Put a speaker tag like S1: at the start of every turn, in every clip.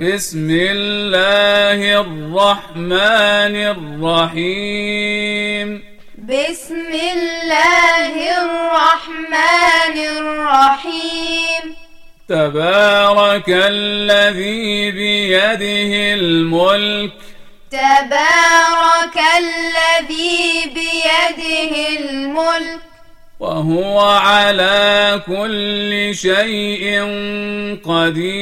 S1: بسم الله الرحمن الرحيم.
S2: بسم الله الرحمن الرحيم.
S1: تبارك الذي بيده الملك.
S2: تبارك الذي بيده الملك.
S1: وهو على كل شيء قدير.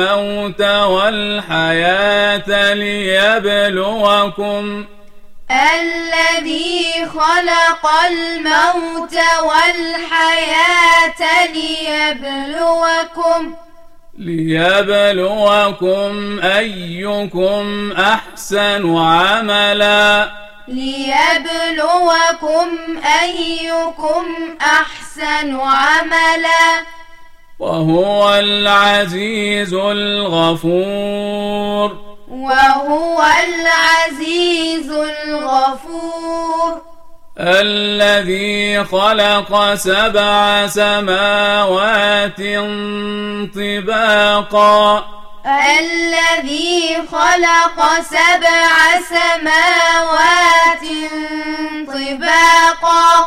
S1: الموت والحياة ليبلوكم.
S2: الذي خلق الموت والحياة ليبلوكم.
S1: ليبلوكم أيكم أحسن عملا.
S2: ليبلوكم أيكم أحسن عملا.
S1: وهو العزيز الغفور.
S2: وهو العزيز الغفور.
S1: الذي خلق سبع سماوات طباقا.
S2: الذي خلق سبع سماوات طباقا.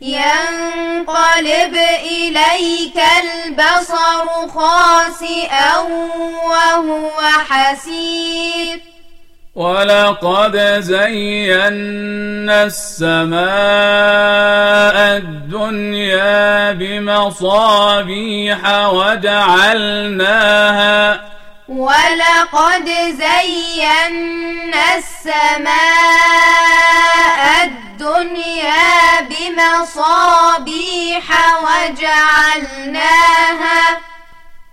S2: ينقلب إليك البصر خاسئا وهو حسير.
S1: ولقد زينا السماء الدنيا بمصابيح وجعلناها
S2: ولقد زينا السماء الدنيا بمصابيح وجعلناها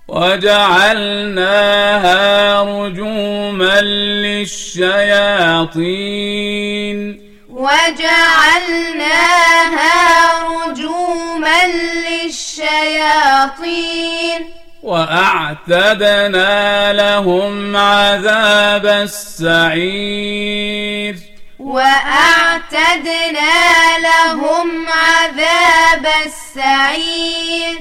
S1: وجعلناها رجوما للشياطين.
S2: وجعلناها رجوما للشياطين.
S1: وأعتدنا لهم عذاب السعير.
S2: وأعتدنا لهم عذاب السعير.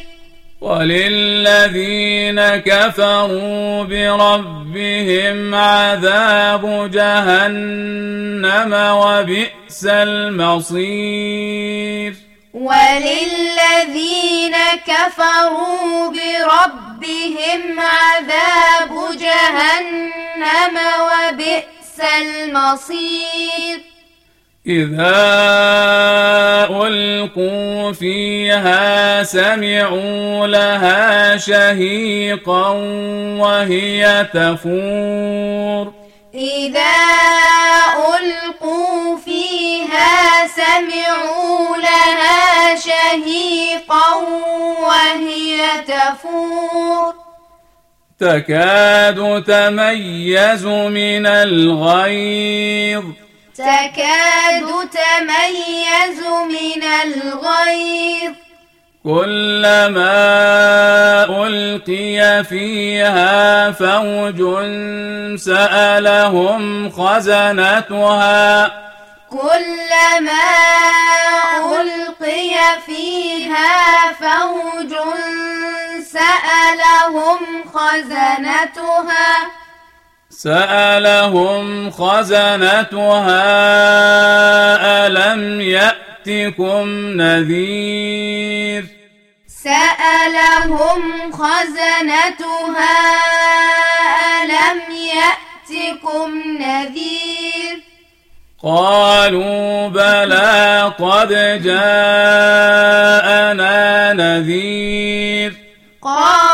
S1: وللذين كفروا بربهم عذاب جهنم وبئس المصير.
S2: وللذين كفروا بربهم عذاب جهنم وبئس المصير.
S1: إذا ألقوا فيها سمعوا لها شهيقا وهي تفور.
S2: إذا ألقوا سمعوا لها شهيقا وهي تفور.
S1: تكاد تميز من الغيظ.
S2: تكاد تميز من الغيظ.
S1: كلما ألقي فيها فوج سألهم خزنتها.
S2: كلما خزنتها.
S1: سألهم خزنتها ألم يأتكم نذير؟
S2: سألهم خزنتها ألم يأتكم نذير؟
S1: قالوا بلى قد جاءنا نذير.
S2: قالوا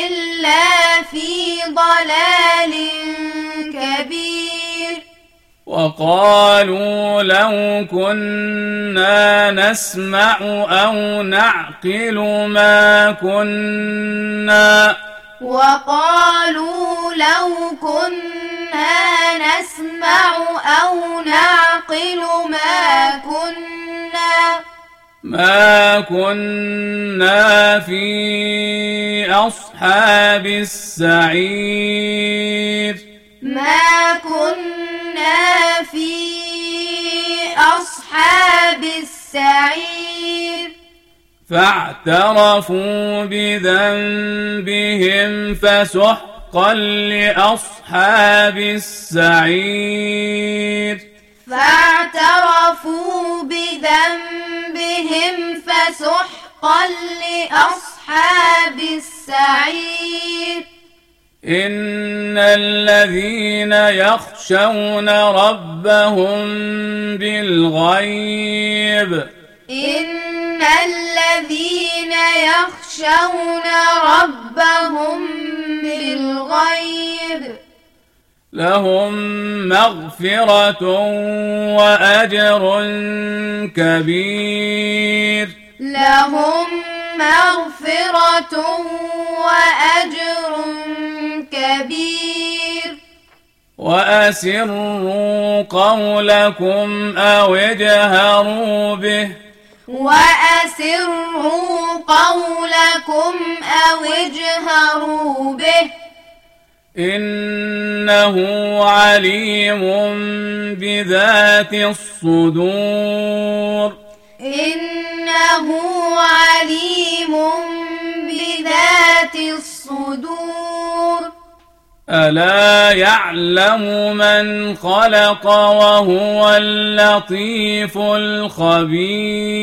S2: إلا في ضلال كبير.
S1: وقالوا لو كنا نسمع أو نعقل ما كنا.
S2: وقالوا لو كنا نسمع أو نعقل ما كنا.
S1: ما كنا في أصحاب السعير
S2: ما كنا في أصحاب السعير
S1: فاعترفوا بذنبهم فسحقا لأصحاب السعير
S2: فاعترفوا بذنبهم فسحقا لأصحاب السعير.
S1: إن الذين يخشون ربهم بالغيب.
S2: إن الذين يخشون ربهم بالغيب.
S1: لهم مغفرة وأجر كبير.
S2: لهم مغفرة وأجر كبير.
S1: وأسروا قولكم أو اجهروا به.
S2: وأسروا قولكم أو اجهروا به.
S1: إنه عليم بذات الصدور.
S2: إنه عليم بذات الصدور.
S1: ألا يعلم من خلق وهو اللطيف الخبير.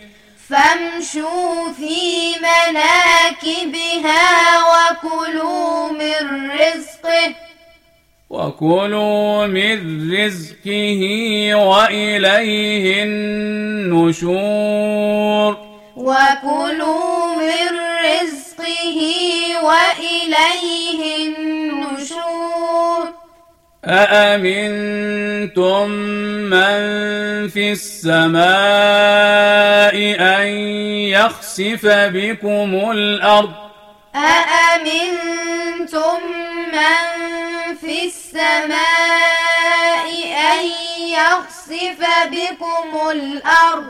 S2: فامشوا في مناكبها وكلوا من رزقه.
S1: وكلوا من رزقه وإليه النشور.
S2: وكلوا من رزقه وإليه النشور.
S1: أأمنتم من في السماء أن يخسف بكم الأرض؟
S2: أأمنتم من في السماء أن يخسف بكم الأرض؟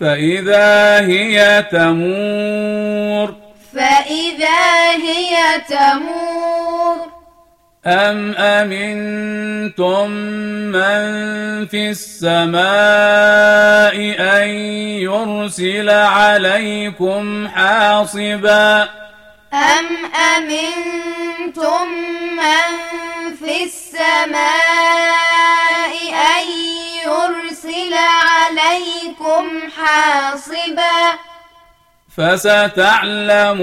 S1: فإذا هي تمور
S2: فإذا هي تمور
S1: أم أمنتم من في السماء أن يرسل عليكم حاصبا
S2: أم أمنتم من في السماء أن يرسل عليكم حاصبا
S1: فستعلمون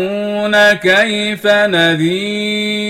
S1: كيف نذير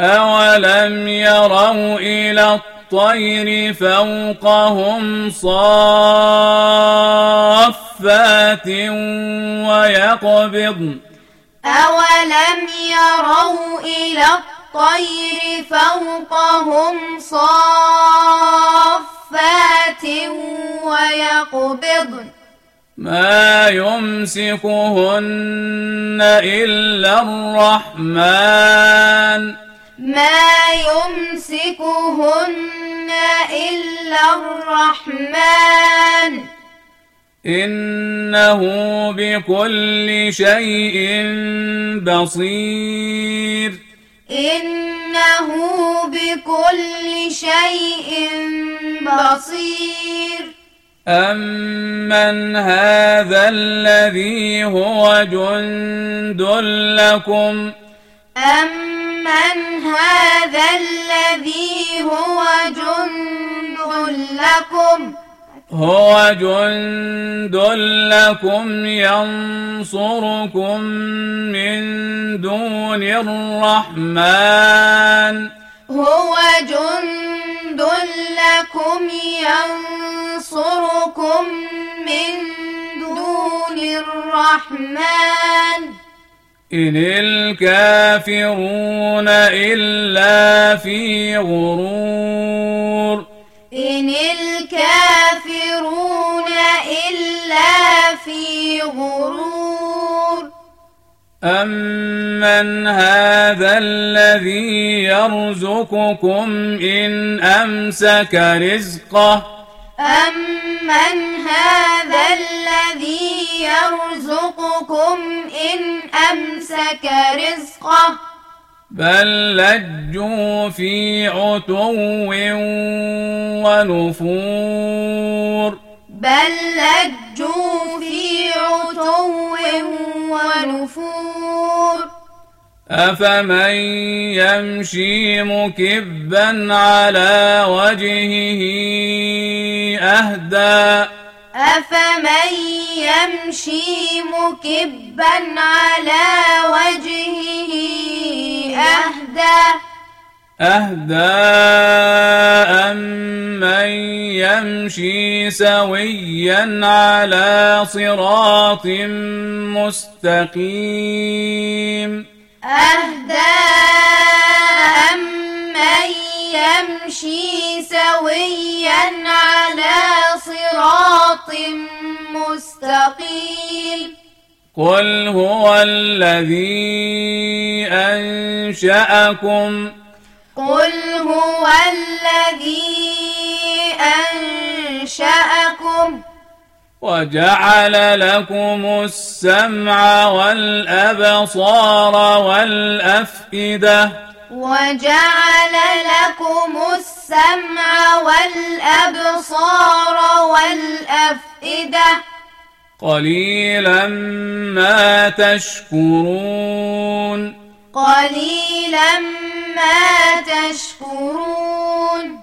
S1: أولم يروا إلى الطير فوقهم صافات ويقبضن
S2: أولم يروا إلى الطير فوقهم صافات ويقبضن
S1: ما يمسكهن إلا الرحمن
S2: ما يمسكهن إلا الرحمن.
S1: إنه بكل شيء بصير.
S2: إنه بكل شيء بصير.
S1: أمن هذا الذي هو جند لكم
S2: أمن هذا الذي هو جند لكم
S1: هو جند لكم ينصركم من دون الرحمن
S2: هو جند لكم ينصركم من دون الرحمن
S1: إن الكافرون إلا في غرور
S2: إن الكافرون إلا في غرور
S1: أمن هذا الذي يرزقكم إن أمسك رزقه
S2: أمن هذا الذي يرزقكم إن أمسك رزقه.
S1: بل لجوا في عتو ونفور.
S2: بل لجوا في
S1: أفمن يمشي مكبا على وجهه أهدى
S2: أفمن يمشي مكبا على وجهه أهدى
S1: أهدى أمن يمشي سويا على صراط مستقيم
S2: أهدى أمن يمشي سويا على صراط مستقيم.
S1: قل هو الذي أنشأكم.
S2: قل هو الذي أنشأكم.
S1: وجعل لكم السمع والأبصار والأفئدة
S2: وجعل لكم السمع والأبصار والأفئدة.
S1: قليلا ما تشكرون.
S2: قليلا ما تشكرون.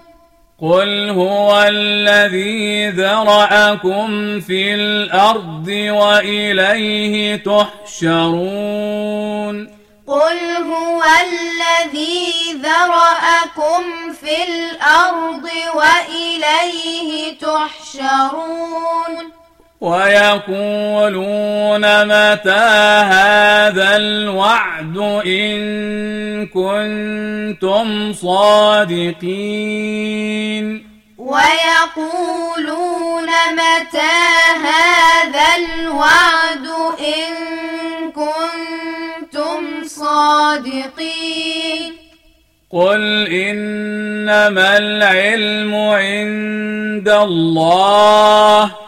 S1: قل هو الذي ذرأكم في الأرض وإليه تحشرون
S2: قل هو الذي ذرأكم في الأرض وإليه تحشرون
S1: ويقولون متى هذا الوعد إن كنتم صادقين؟
S2: ويقولون متى هذا الوعد إن كنتم صادقين؟
S1: قل إنما العلم عند الله.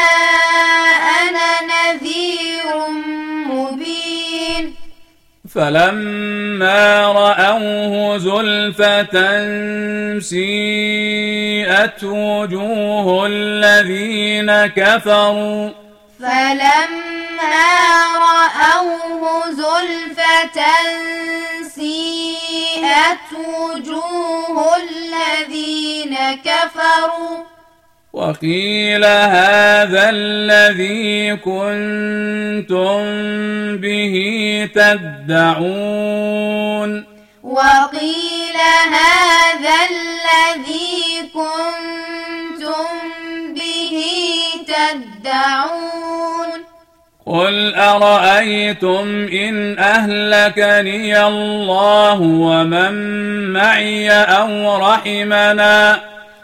S1: فلما رأوه زلفة سيئت وجوه الذين كفروا.
S2: فلما رأوه زلفة سيئت وجوه الذين كفروا.
S1: وقيل هذا الذي كنتم به تدعون.
S2: وقيل هذا الذي كنتم به تدعون.
S1: قل أرأيتم إن أهلكني الله ومن معي أو رحمنا؟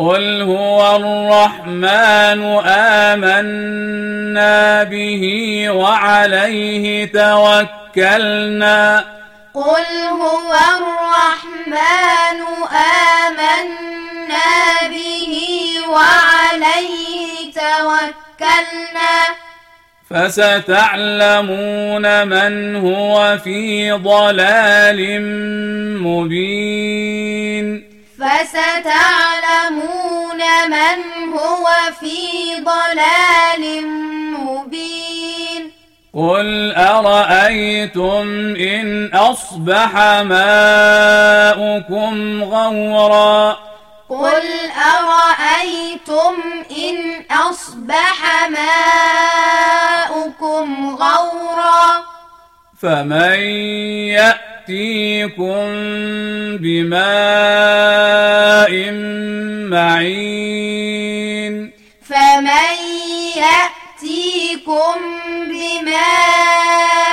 S1: قل هو الرحمن آمنا به وعليه توكلنا
S2: قل هو الرحمن آمنا به وعليه توكلنا
S1: فستعلمون من هو في ضلال مبين
S2: فستعلمون من هو في ضلال مبين.
S1: قل أرأيتم إن أصبح ماؤكم غورا؟
S2: قل أرأيتم إن أصبح ماؤكم غورا؟
S1: فمن يأتيكم بماء معين
S2: فمن يأتيكم بماء